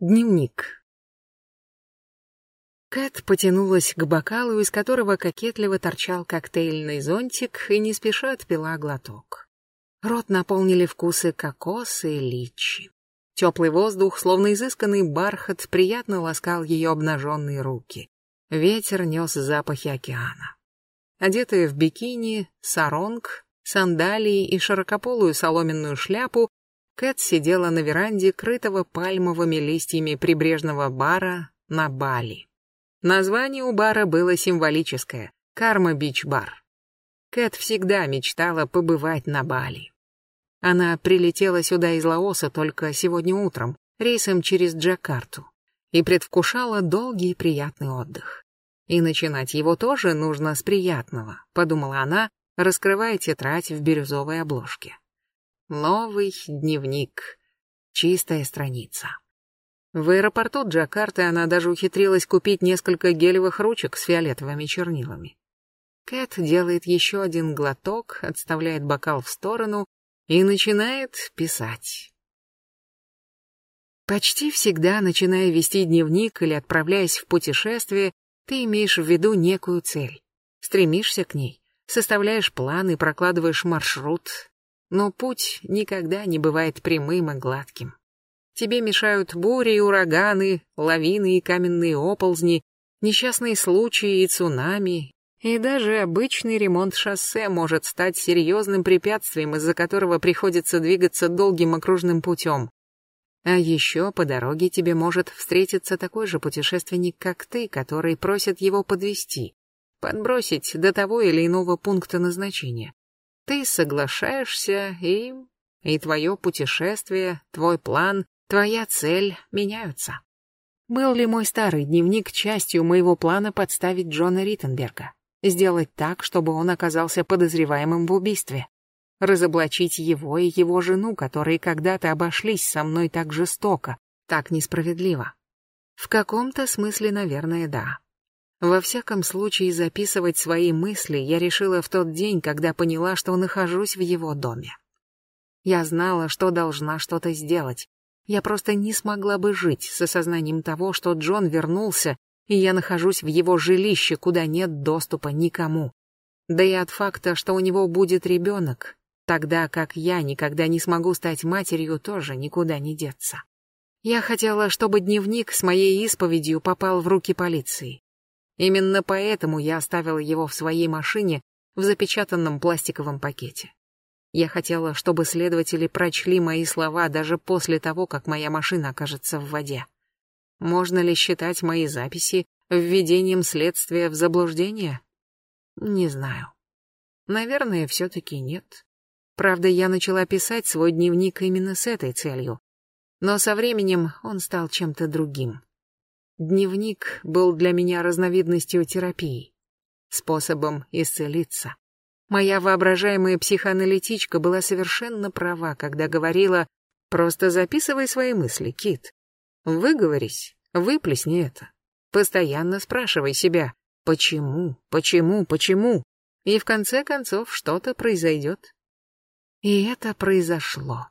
Дневник. Кэт потянулась к бокалу, из которого кокетливо торчал коктейльный зонтик, и не спеша отпила глоток. Рот наполнили вкусы кокоса и личи. Теплый воздух, словно изысканный бархат, приятно ласкал ее обнаженные руки. Ветер нес запахи океана. Одетая в бикини, саронг, сандалии и широкополую соломенную шляпу, Кэт сидела на веранде крытого пальмовыми листьями прибрежного бара на Бали. Название у бара было символическое — Карма-Бич-бар. Кэт всегда мечтала побывать на Бали. Она прилетела сюда из Лаоса только сегодня утром, рейсом через Джакарту, и предвкушала долгий и приятный отдых. И начинать его тоже нужно с приятного, подумала она, раскрывая тетрадь в бирюзовой обложке. Новый дневник. Чистая страница. В аэропорту Джакарты она даже ухитрилась купить несколько гелевых ручек с фиолетовыми чернилами. Кэт делает еще один глоток, отставляет бокал в сторону и начинает писать. Почти всегда, начиная вести дневник или отправляясь в путешествие, ты имеешь в виду некую цель. Стремишься к ней, составляешь план и прокладываешь маршрут, но путь никогда не бывает прямым и гладким. Тебе мешают бури и ураганы, лавины и каменные оползни, несчастные случаи и цунами, и даже обычный ремонт шоссе может стать серьезным препятствием, из-за которого приходится двигаться долгим окружным путем. А еще по дороге тебе может встретиться такой же путешественник, как ты, который просит его подвести, подбросить до того или иного пункта назначения. Ты соглашаешься, и... и твое путешествие, твой план, твоя цель меняются. Был ли мой старый дневник частью моего плана подставить Джона Риттенберга? Сделать так, чтобы он оказался подозреваемым в убийстве? Разоблачить его и его жену, которые когда-то обошлись со мной так жестоко, так несправедливо? В каком-то смысле, наверное, да. Во всяком случае, записывать свои мысли я решила в тот день, когда поняла, что нахожусь в его доме. Я знала, что должна что-то сделать. Я просто не смогла бы жить с осознанием того, что Джон вернулся, и я нахожусь в его жилище, куда нет доступа никому. Да и от факта, что у него будет ребенок, тогда как я никогда не смогу стать матерью, тоже никуда не деться. Я хотела, чтобы дневник с моей исповедью попал в руки полиции. Именно поэтому я оставила его в своей машине в запечатанном пластиковом пакете. Я хотела, чтобы следователи прочли мои слова даже после того, как моя машина окажется в воде. Можно ли считать мои записи введением следствия в заблуждение? Не знаю. Наверное, все-таки нет. Правда, я начала писать свой дневник именно с этой целью. Но со временем он стал чем-то другим. Дневник был для меня разновидностью терапии, способом исцелиться. Моя воображаемая психоаналитичка была совершенно права, когда говорила «Просто записывай свои мысли, Кит. Выговорись, выплесни это. Постоянно спрашивай себя «Почему? Почему? Почему?» И в конце концов что-то произойдет. И это произошло.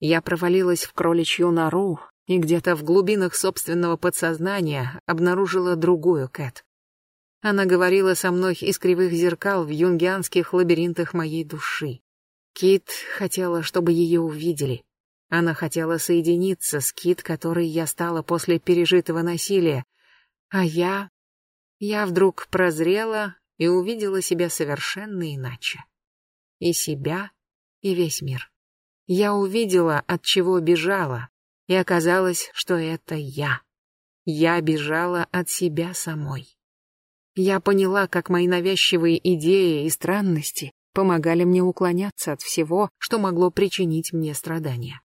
Я провалилась в кроличью нору, и где-то в глубинах собственного подсознания обнаружила другую Кэт. Она говорила со мной из кривых зеркал в юнгианских лабиринтах моей души. Кит хотела, чтобы ее увидели. Она хотела соединиться с Кит, которой я стала после пережитого насилия. А я... Я вдруг прозрела и увидела себя совершенно иначе. И себя, и весь мир. Я увидела, от чего бежала, и оказалось, что это я. Я бежала от себя самой. Я поняла, как мои навязчивые идеи и странности помогали мне уклоняться от всего, что могло причинить мне страдания.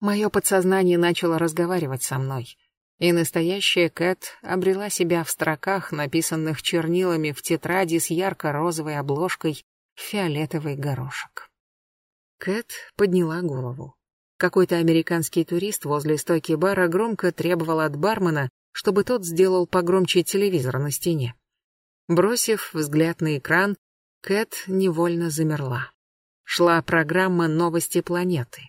Мое подсознание начало разговаривать со мной, и настоящая Кэт обрела себя в строках, написанных чернилами в тетради с ярко-розовой обложкой фиолетовый горошек. Кэт подняла голову. Какой-то американский турист возле стойки бара громко требовал от бармена, чтобы тот сделал погромче телевизор на стене. Бросив взгляд на экран, Кэт невольно замерла. Шла программа «Новости планеты».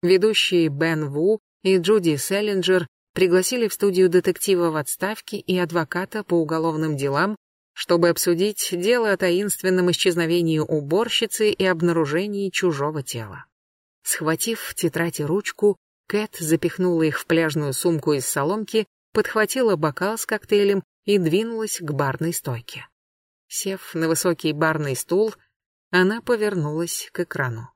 Ведущий Бен Ву и Джуди Селлинджер пригласили в студию детектива в отставке и адвоката по уголовным делам, чтобы обсудить дело о таинственном исчезновении уборщицы и обнаружении чужого тела. Схватив тетрадь и ручку, Кэт запихнула их в пляжную сумку из соломки, подхватила бокал с коктейлем и двинулась к барной стойке. Сев на высокий барный стул, она повернулась к экрану.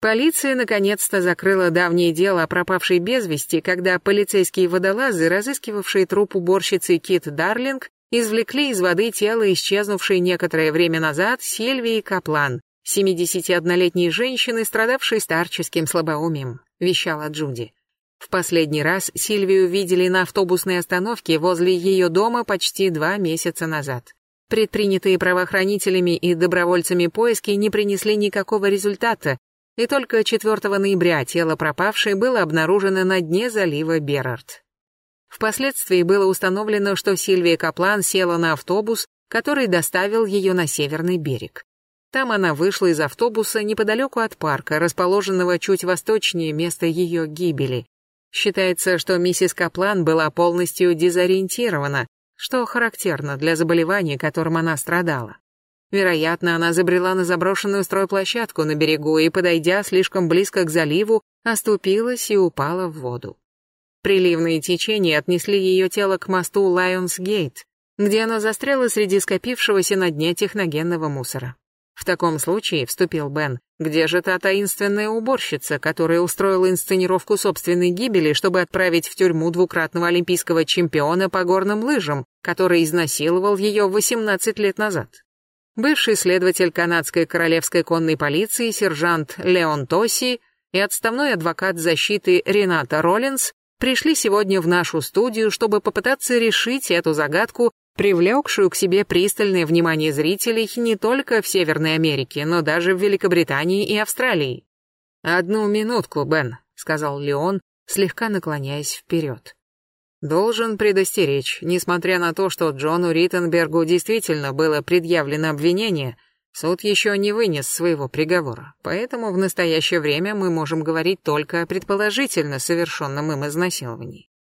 Полиция наконец-то закрыла давнее дело о пропавшей без вести, когда полицейские водолазы, разыскивавшие труп уборщицы Кит Дарлинг, извлекли из воды тело исчезнувшей некоторое время назад Сильвии Каплан, 71-летней женщины, страдавшей старческим слабоумием, вещала Джуди. В последний раз Сильвию видели на автобусной остановке возле ее дома почти два месяца назад. Предпринятые правоохранителями и добровольцами поиски не принесли никакого результата, и только 4 ноября тело пропавшей было обнаружено на дне залива Берард. Впоследствии было установлено, что Сильвия Каплан села на автобус, который доставил ее на северный берег. Там она вышла из автобуса неподалеку от парка, расположенного чуть восточнее места ее гибели. Считается, что миссис Каплан была полностью дезориентирована, что характерно для заболевания, которым она страдала. Вероятно, она забрела на заброшенную стройплощадку на берегу и, подойдя слишком близко к заливу, оступилась и упала в воду. Приливные течения отнесли ее тело к мосту Лайонс-Гейт, где она застряла среди скопившегося на дне техногенного мусора. В таком случае, вступил Бен, где же та таинственная уборщица, которая устроила инсценировку собственной гибели, чтобы отправить в тюрьму двукратного олимпийского чемпиона по горным лыжам, который изнасиловал ее 18 лет назад? бывший следователь канадской королевской конной полиции сержант Леон Тоси и отставной адвокат защиты Рената Роллинс пришли сегодня в нашу студию, чтобы попытаться решить эту загадку, привлекшую к себе пристальное внимание зрителей не только в Северной Америке, но даже в Великобритании и Австралии. «Одну минутку, Бен», — сказал Леон, слегка наклоняясь вперед. Должен предостеречь, несмотря на то, что Джону Риттенбергу действительно было предъявлено обвинение, суд еще не вынес своего приговора, поэтому в настоящее время мы можем говорить только о предположительно совершенном им изнасиловании.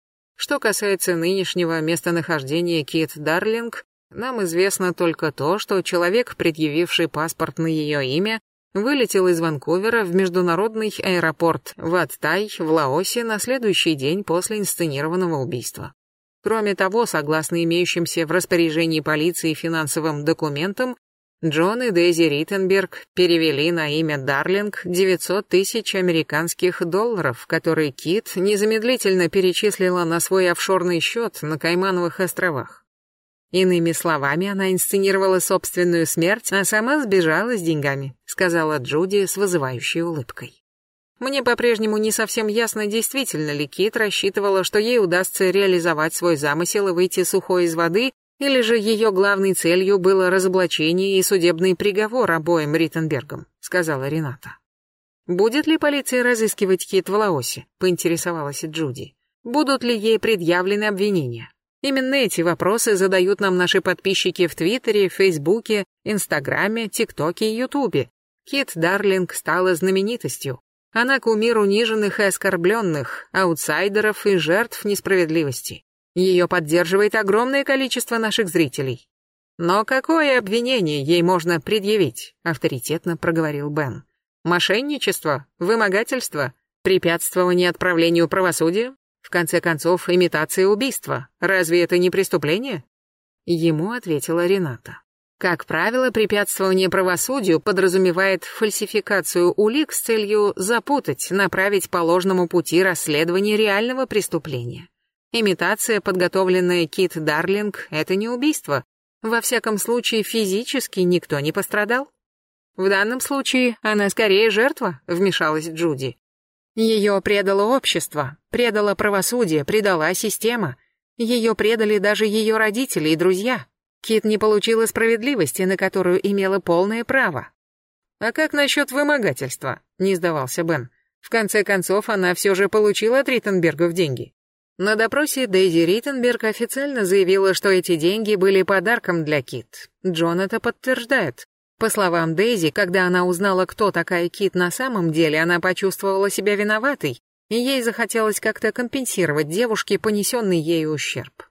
Что касается нынешнего местонахождения Кит Дарлинг, нам известно только то, что человек, предъявивший паспорт на ее имя, вылетел из Ванкувера в международный аэропорт Ваттай в Лаосе на следующий день после инсценированного убийства. Кроме того, согласно имеющимся в распоряжении полиции финансовым документам, Джон и Дейзи Риттенберг перевели на имя Дарлинг 900 тысяч американских долларов, которые Кит незамедлительно перечислила на свой офшорный счет на Каймановых островах. Иными словами, она инсценировала собственную смерть, а сама сбежала с деньгами, сказала Джуди с вызывающей улыбкой. Мне по-прежнему не совсем ясно, действительно ли Кит рассчитывала, что ей удастся реализовать свой замысел и выйти сухой из воды, или же ее главной целью было разоблачение и судебный приговор обоим Риттенбергам, сказала Рената. Будет ли полиция разыскивать Кит в Лаосе? поинтересовалась Джуди. Будут ли ей предъявлены обвинения? Именно эти вопросы задают нам наши подписчики в Твиттере, Фейсбуке, Инстаграме, ТикТоке и Ютубе. Кит Дарлинг стала знаменитостью. Она кумир униженных и оскорбленных, аутсайдеров и жертв несправедливости. Ее поддерживает огромное количество наших зрителей. Но какое обвинение ей можно предъявить? Авторитетно проговорил Бен. Мошенничество? Вымогательство? Препятствование отправлению правосудия? В конце концов, имитация убийства. Разве это не преступление? Ему ответила Рената. Как правило, препятствование правосудию подразумевает фальсификацию улик с целью запутать, направить по ложному пути расследование реального преступления. Имитация, подготовленная Кит Дарлинг, это не убийство. Во всяком случае, физически никто не пострадал. В данном случае она скорее жертва, вмешалась Джуди. Ее предало общество, предало правосудие, предала система. Ее предали даже ее родители и друзья. Кит не получила справедливости, на которую имела полное право. «А как насчет вымогательства?» — не сдавался Бен. В конце концов, она все же получила от Риттенбергов деньги. На допросе Дейзи Риттенберг официально заявила, что эти деньги были подарком для Кит. Джон это подтверждает. По словам Дейзи, когда она узнала, кто такая Кит на самом деле, она почувствовала себя виноватой, и ей захотелось как-то компенсировать девушке понесенный ею ущерб.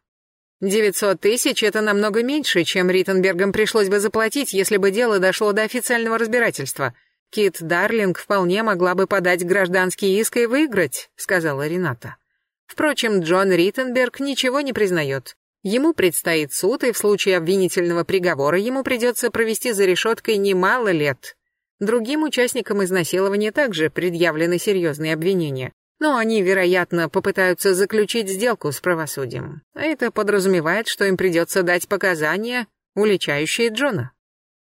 Девятьсот тысяч — это намного меньше, чем Риттенбергам пришлось бы заплатить, если бы дело дошло до официального разбирательства. Кит Дарлинг вполне могла бы подать гражданский иск и выиграть, сказала Рената. Впрочем, Джон Риттенберг ничего не признает. Ему предстоит суд, и в случае обвинительного приговора ему придется провести за решеткой немало лет. Другим участникам изнасилования также предъявлены серьезные обвинения но они, вероятно, попытаются заключить сделку с правосудием. А это подразумевает, что им придется дать показания, уличающие Джона.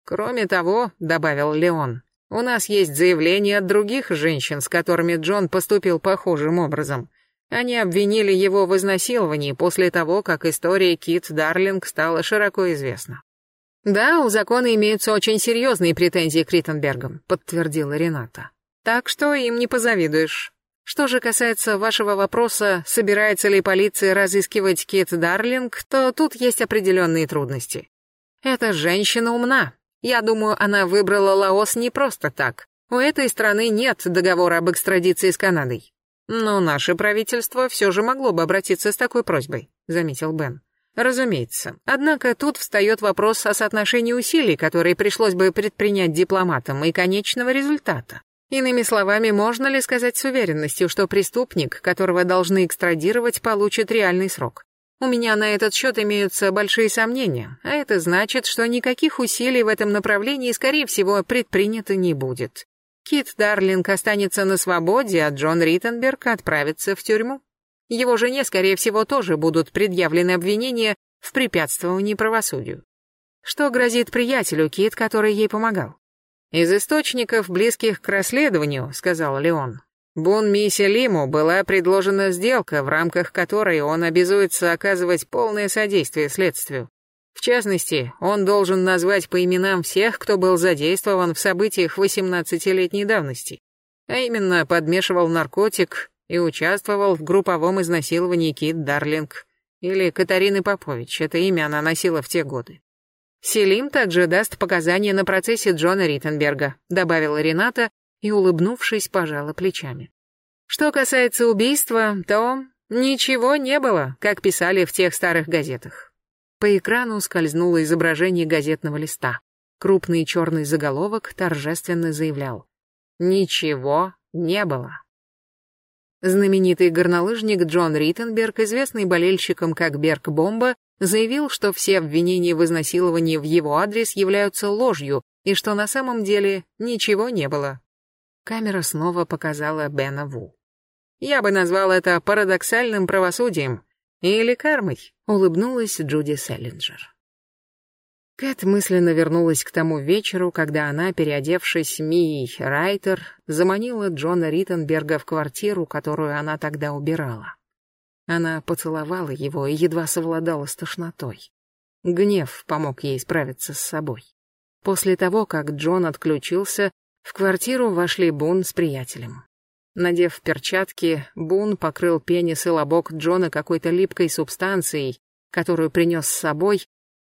Кроме того, добавил Леон, у нас есть заявления от других женщин, с которыми Джон поступил похожим образом. Они обвинили его в изнасиловании после того, как история Кит Дарлинг стала широко известна. «Да, у закона имеются очень серьезные претензии к Риттенбергам», — подтвердила Рената. «Так что им не позавидуешь. Что же касается вашего вопроса, собирается ли полиция разыскивать Кит Дарлинг, то тут есть определенные трудности. Эта женщина умна. Я думаю, она выбрала Лаос не просто так. У этой страны нет договора об экстрадиции с Канадой. Но наше правительство все же могло бы обратиться с такой просьбой, заметил Бен. Разумеется. Однако тут встает вопрос о соотношении усилий, которые пришлось бы предпринять дипломатам, и конечного результата. Иными словами, можно ли сказать с уверенностью, что преступник, которого должны экстрадировать, получит реальный срок? У меня на этот счет имеются большие сомнения, а это значит, что никаких усилий в этом направлении, скорее всего, предпринято не будет. Кит Дарлинг останется на свободе, а Джон Риттенберг отправится в тюрьму. Его жене, скорее всего, тоже будут предъявлены обвинения в препятствовании правосудию. Что грозит приятелю Кит, который ей помогал? «Из источников, близких к расследованию», — сказал Леон, Бун Мисе Лиму была предложена сделка, в рамках которой он обязуется оказывать полное содействие следствию. В частности, он должен назвать по именам всех, кто был задействован в событиях 18-летней давности, а именно подмешивал наркотик и участвовал в групповом изнасиловании Кит Дарлинг или Катарины Попович, это имя она носила в те годы. Селим также даст показания на процессе Джона Риттенберга, добавила Рената и, улыбнувшись, пожала плечами. Что касается убийства, то ничего не было, как писали в тех старых газетах. По экрану скользнуло изображение газетного листа. Крупный черный заголовок торжественно заявлял «Ничего не было». Знаменитый горнолыжник Джон Риттенберг, известный болельщикам как Берг Бомба, заявил, что все обвинения в изнасиловании в его адрес являются ложью и что на самом деле ничего не было. Камера снова показала Бена Ву. «Я бы назвал это парадоксальным правосудием или кармой», — улыбнулась Джуди Селлинджер. Кэт мысленно вернулась к тому вечеру, когда она, переодевшись Мией Райтер, заманила Джона Риттенберга в квартиру, которую она тогда убирала. Она поцеловала его и едва совладала с тошнотой. Гнев помог ей справиться с собой. После того, как Джон отключился, в квартиру вошли Бун с приятелем. Надев перчатки, Бун покрыл пенис и лобок Джона какой-то липкой субстанцией, которую принес с собой,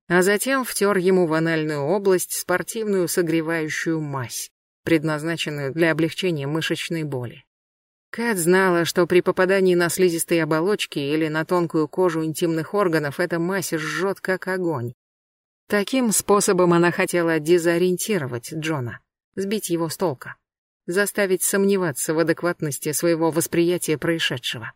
а затем втер ему в анальную область спортивную согревающую мазь, предназначенную для облегчения мышечной боли. Кэт знала, что при попадании на слизистые оболочки или на тонкую кожу интимных органов эта мазь жжет как огонь. Таким способом она хотела дезориентировать Джона, сбить его с толка, заставить сомневаться в адекватности своего восприятия происшедшего.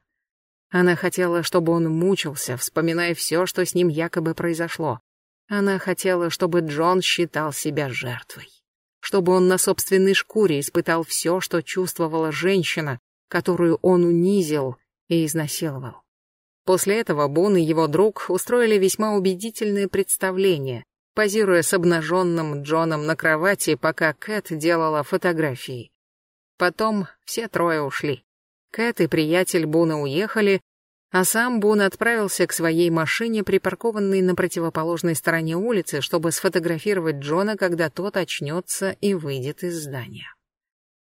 Она хотела, чтобы он мучился, вспоминая все, что с ним якобы произошло. Она хотела, чтобы Джон считал себя жертвой. Чтобы он на собственной шкуре испытал все, что чувствовала женщина, которую он унизил и изнасиловал. После этого Бун и его друг устроили весьма убедительное представление, позируя с обнаженным Джоном на кровати, пока Кэт делала фотографии. Потом все трое ушли. Кэт и приятель Буна уехали, а сам Бун отправился к своей машине, припаркованной на противоположной стороне улицы, чтобы сфотографировать Джона, когда тот очнется и выйдет из здания.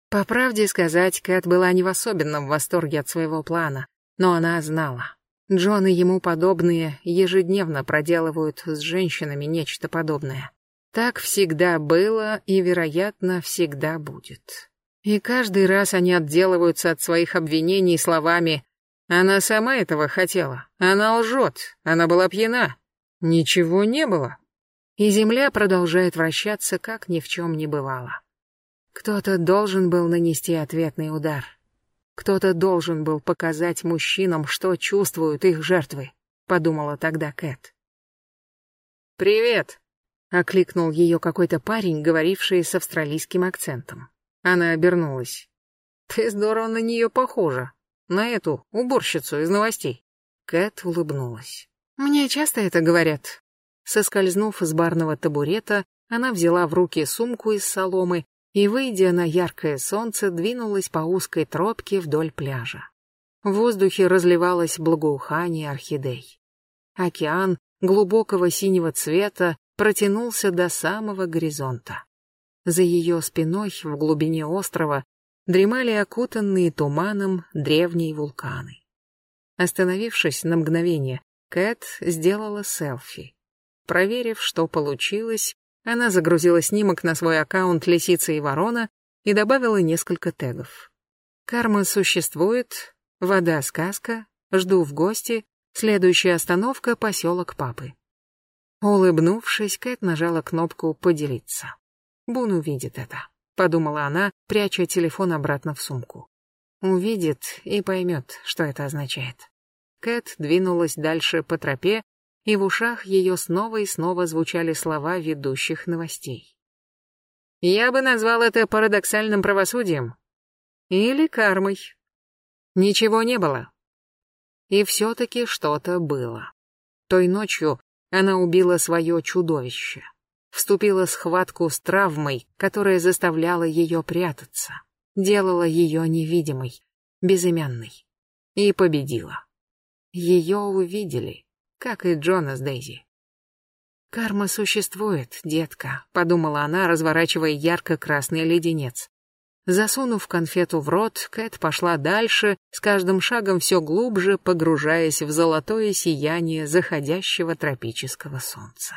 По правде сказать, Кэт была не в особенном восторге от своего плана, но она знала. Джон и ему подобные ежедневно проделывают с женщинами нечто подобное. Так всегда было и, вероятно, всегда будет. И каждый раз они отделываются от своих обвинений словами «Она сама этого хотела, она лжет, она была пьяна, ничего не было». И земля продолжает вращаться, как ни в чем не бывало. Кто-то должен был нанести ответный удар. Кто-то должен был показать мужчинам, что чувствуют их жертвы, подумала тогда Кэт. «Привет!» — окликнул ее какой-то парень, говоривший с австралийским акцентом. Она обернулась. «Ты здорово на нее похожа. На эту, уборщицу из новостей». Кэт улыбнулась. «Мне часто это говорят». Соскользнув с барного табурета, она взяла в руки сумку из соломы и, выйдя на яркое солнце, двинулась по узкой тропке вдоль пляжа. В воздухе разливалось благоухание орхидей. Океан глубокого синего цвета протянулся до самого горизонта. За ее спиной, в глубине острова, дремали окутанные туманом древние вулканы. Остановившись на мгновение, Кэт сделала селфи. Проверив, что получилось, она загрузила снимок на свой аккаунт «Лисица и ворона» и добавила несколько тегов. «Карма существует», «Вода сказка», «Жду в гости», Следующая остановка — поселок Папы. Улыбнувшись, Кэт нажала кнопку «Поделиться». Бун увидит это, подумала она, пряча телефон обратно в сумку. Увидит и поймет, что это означает. Кэт двинулась дальше по тропе, и в ушах ее снова и снова звучали слова ведущих новостей. Я бы назвал это парадоксальным правосудием. Или кармой. Ничего не было, и все-таки что-то было. Той ночью она убила свое чудовище. Вступила в схватку с травмой, которая заставляла ее прятаться, делала ее невидимой, безымянной. И победила. Ее увидели, как и Джона с Дейзи. «Карма существует, детка», — подумала она, разворачивая ярко-красный леденец. Засунув конфету в рот, Кэт пошла дальше, с каждым шагом все глубже погружаясь в золотое сияние заходящего тропического солнца.